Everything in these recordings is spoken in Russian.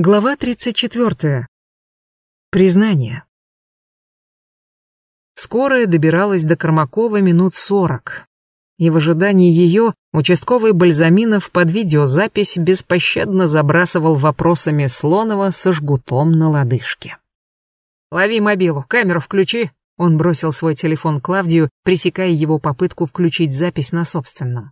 Глава 34. Признание. Скорая добиралась до Кормакова минут сорок. И в ожидании ее участковый Бальзаминов под видеозапись беспощадно забрасывал вопросами Слонова со жгутом на лодыжке. «Лови мобилу, камеру включи», он бросил свой телефон Клавдию, пресекая его попытку включить запись на собственном.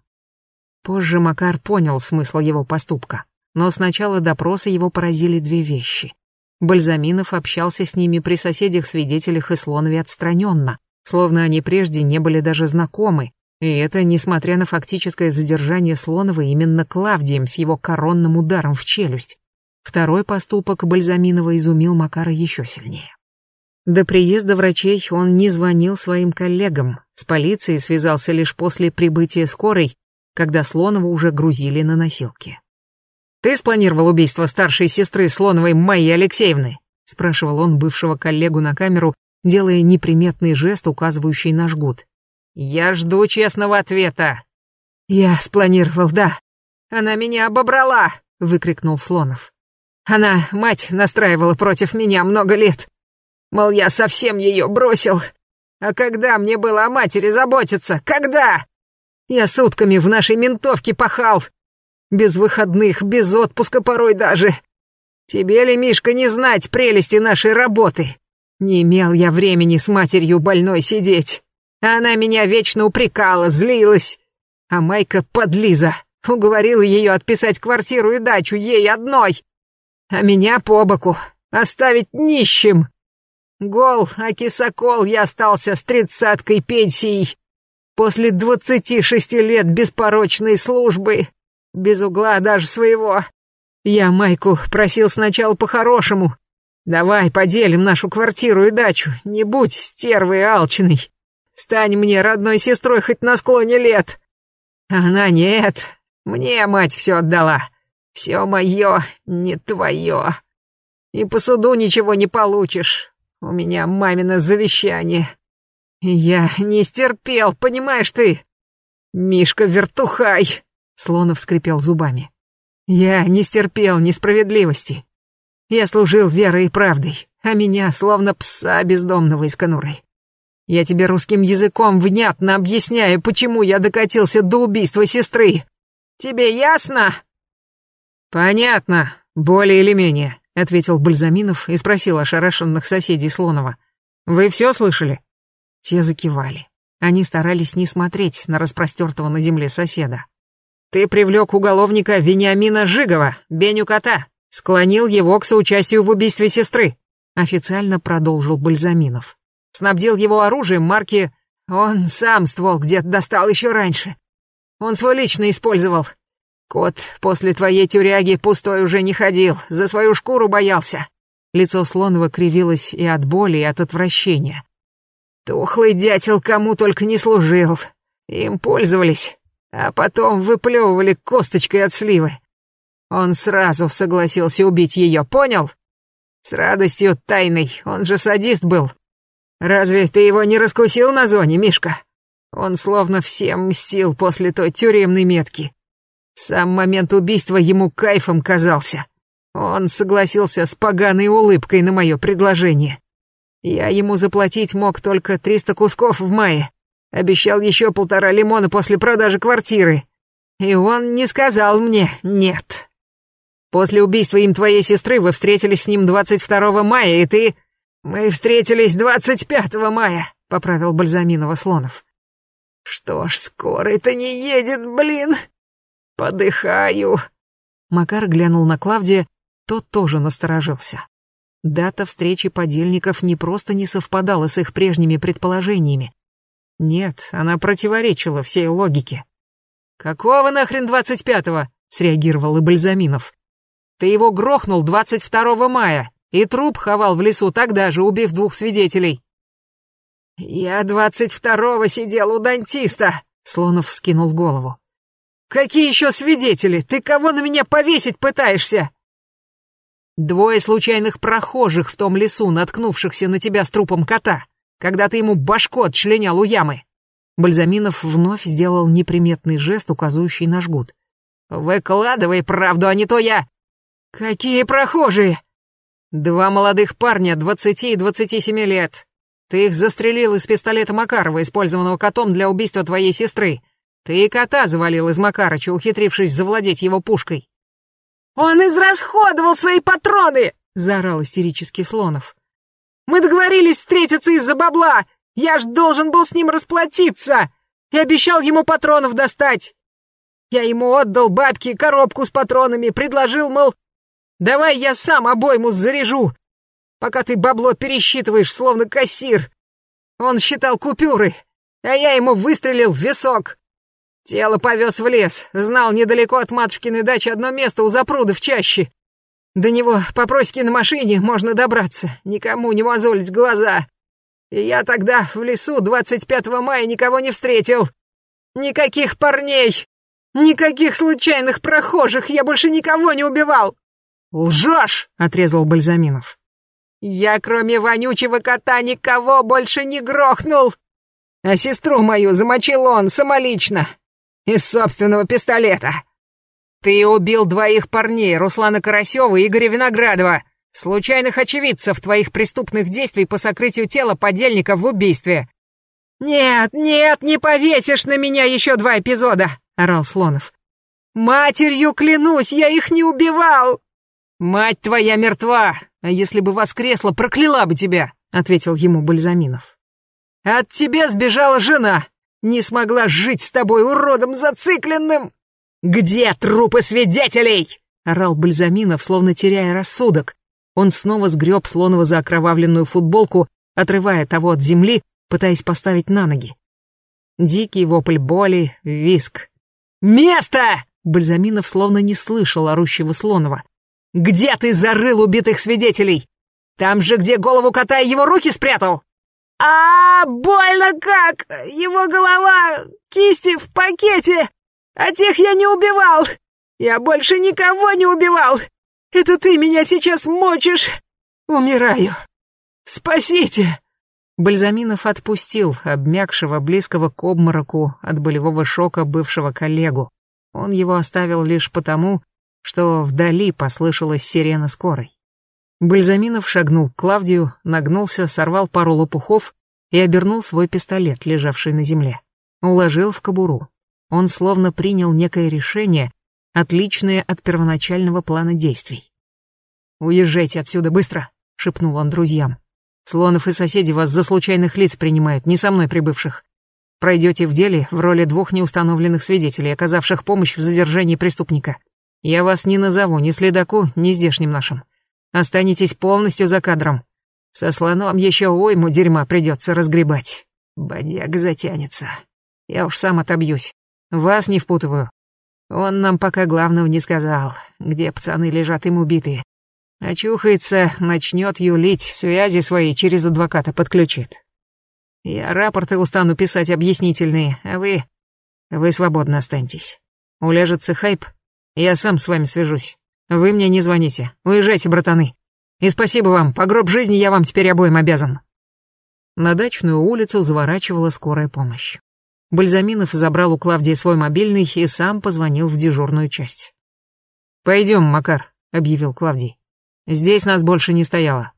Позже Макар понял смысл его поступка. Но с начала допроса его поразили две вещи. Бальзаминов общался с ними при соседях-свидетелях и Слонове отстраненно, словно они прежде не были даже знакомы, и это несмотря на фактическое задержание Слонова именно Клавдием с его коронным ударом в челюсть. Второй поступок Бальзаминова изумил Макара еще сильнее. До приезда врачей он не звонил своим коллегам, с полицией связался лишь после прибытия скорой, когда Слонова уже грузили на носилки. «Ты спланировал убийство старшей сестры Слоновой Майи Алексеевны?» — спрашивал он бывшего коллегу на камеру, делая неприметный жест, указывающий на жгут. «Я жду честного ответа». «Я спланировал, да. Она меня обобрала!» — выкрикнул Слонов. «Она, мать, настраивала против меня много лет. Мол, я совсем ее бросил. А когда мне было о матери заботиться? Когда? Я сутками в нашей ментовке пахал, без выходных, без отпуска порой даже. Тебе ли, Мишка, не знать прелести нашей работы? Не имел я времени с матерью больной сидеть. Она меня вечно упрекала, злилась. А Майка подлиза. Уговорила ее отписать квартиру и дачу ей одной. А меня по боку. Оставить нищим. Гол, а кисокол я остался с тридцаткой пенсией. После двадцати шести лет беспорочной службы без угла даже своего. Я Майку просил сначала по-хорошему. Давай поделим нашу квартиру и дачу, не будь стервой алчной. Стань мне родной сестрой хоть на склоне лет. Она нет, мне мать все отдала. Все мое, не твое. И по суду ничего не получишь. У меня мамино завещание. Я не стерпел, понимаешь ты? Мишка Вертухай. Слонов скрипел зубами. «Я не стерпел несправедливости. Я служил верой и правдой, а меня словно пса бездомного из конуры. Я тебе русским языком внятно объясняю, почему я докатился до убийства сестры. Тебе ясно?» «Понятно, более или менее», — ответил Бальзаминов и спросил ошарашенных соседей Слонова. «Вы все слышали?» Те закивали. Они старались не смотреть на распростертого на земле соседа. Ты привлек уголовника Вениамина Жигова, Беню Кота, склонил его к соучастию в убийстве сестры. Официально продолжил Бальзаминов. Снабдил его оружием марки... Он сам ствол где-то достал еще раньше. Он свой лично использовал. Кот после твоей тюряги пустой уже не ходил, за свою шкуру боялся. Лицо Слонова кривилось и от боли, и от отвращения. Тухлый дятел кому только не служил. Им пользовались а потом выплевывали косточкой от сливы. Он сразу согласился убить ее, понял? С радостью тайной, он же садист был. Разве ты его не раскусил на зоне, Мишка? Он словно всем мстил после той тюремной метки. Сам момент убийства ему кайфом казался. Он согласился с поганой улыбкой на мое предложение. Я ему заплатить мог только триста кусков в мае, Обещал еще полтора лимона после продажи квартиры. И он не сказал мне «нет». После убийства им твоей сестры вы встретились с ним 22 мая, и ты... Мы встретились 25 мая, поправил Бальзаминова Слонов. Что ж, скорый-то не едет, блин. Подыхаю. Макар глянул на Клавдия, тот тоже насторожился. Дата встречи подельников не просто не совпадала с их прежними предположениями, нет, она противоречила всей логике. «Какого нахрен двадцать пятого?» — среагировал и Бальзаминов. «Ты его грохнул двадцать второго мая, и труп ховал в лесу тогда же, убив двух свидетелей». «Я двадцать второго сидел у дантиста», — Слонов вскинул голову. «Какие еще свидетели? Ты кого на меня повесить пытаешься?» «Двое случайных прохожих в том лесу, наткнувшихся на тебя с трупом кота когда ты ему башку отчленял у ямы. Бальзаминов вновь сделал неприметный жест, указывающий на жгут. «Выкладывай правду, а не то я...» «Какие прохожие?» «Два молодых парня, двадцати и двадцати семи лет. Ты их застрелил из пистолета Макарова, использованного котом для убийства твоей сестры. Ты и кота завалил из Макарыча, ухитрившись завладеть его пушкой». «Он израсходовал свои патроны!» — заорал истерически Слонов. «Мы договорились встретиться из-за бабла! Я ж должен был с ним расплатиться! И обещал ему патронов достать! Я ему отдал бабке коробку с патронами, предложил, мол, давай я сам обойму заряжу, пока ты бабло пересчитываешь, словно кассир. Он считал купюры, а я ему выстрелил в висок. Тело повез в лес, знал недалеко от матушкиной дачи одно место у запруда в чаще. До него по проське на машине можно добраться, никому не мозолить глаза. И я тогда в лесу 25 мая никого не встретил. Никаких парней, никаких случайных прохожих, я больше никого не убивал. «Лжешь!» — отрезал Бальзаминов. «Я, кроме вонючего кота, никого больше не грохнул! А сестру мою замочил он самолично, из собственного пистолета. Ты убил двоих парней, Руслана Карасева и Игоря Виноградова, случайных очевидцев твоих преступных действий по сокрытию тела подельника в убийстве. Нет, нет, не повесишь на меня еще два эпизода, орал Слонов. Матерью клянусь, я их не убивал. Мать твоя мертва, а если бы воскресла, прокляла бы тебя, ответил ему Бальзаминов. От тебя сбежала жена, не смогла жить с тобой уродом зацикленным. Где трупы свидетелей? орал Бальзаминов, словно теряя рассудок. Он снова сгреб Слонова за окровавленную футболку, отрывая того от земли, пытаясь поставить на ноги. Дикий вопль боли, виск. «Место!» Бальзаминов словно не слышал орущего Слонова. «Где ты зарыл убитых свидетелей? Там же, где голову кота и его руки спрятал?» «А, больно как! Его голова, кисти в пакете! А тех я не убивал! Я больше никого не убивал! Это ты меня сейчас мочишь! Умираю! Спасите!» Бальзаминов отпустил обмякшего, близкого к обмороку от болевого шока бывшего коллегу. Он его оставил лишь потому, что вдали послышалась сирена скорой. Бальзаминов шагнул к Клавдию, нагнулся, сорвал пару лопухов и обернул свой пистолет, лежавший на земле. Уложил в кобуру. Он словно принял некое решение, отличное от первоначального плана действий. «Уезжайте отсюда быстро!» — шепнул он друзьям. «Слонов и соседи вас за случайных лиц принимают, не со мной прибывших. Пройдете в деле в роли двух неустановленных свидетелей, оказавших помощь в задержании преступника. Я вас не назову ни следаку, ни здешним нашим. Останетесь полностью за кадром. Со слоном еще ойму дерьма придется разгребать. Бодяг затянется. Я уж сам отобьюсь. Вас не впутываю. Он нам пока главного не сказал, где пацаны лежат им убитые. Очухается, начнет юлить, связи свои через адвоката подключит. Я рапорты устану писать объяснительные, а вы... Вы свободно останьтесь. Уляжется хайп, я сам с вами свяжусь. Вы мне не звоните. Уезжайте, братаны. И спасибо вам, по гроб жизни я вам теперь обоим обязан. На дачную улицу заворачивала скорая помощь. Бальзаминов забрал у Клавдии свой мобильный и сам позвонил в дежурную часть. «Пойдем, Макар», — объявил Клавдий. «Здесь нас больше не стояло.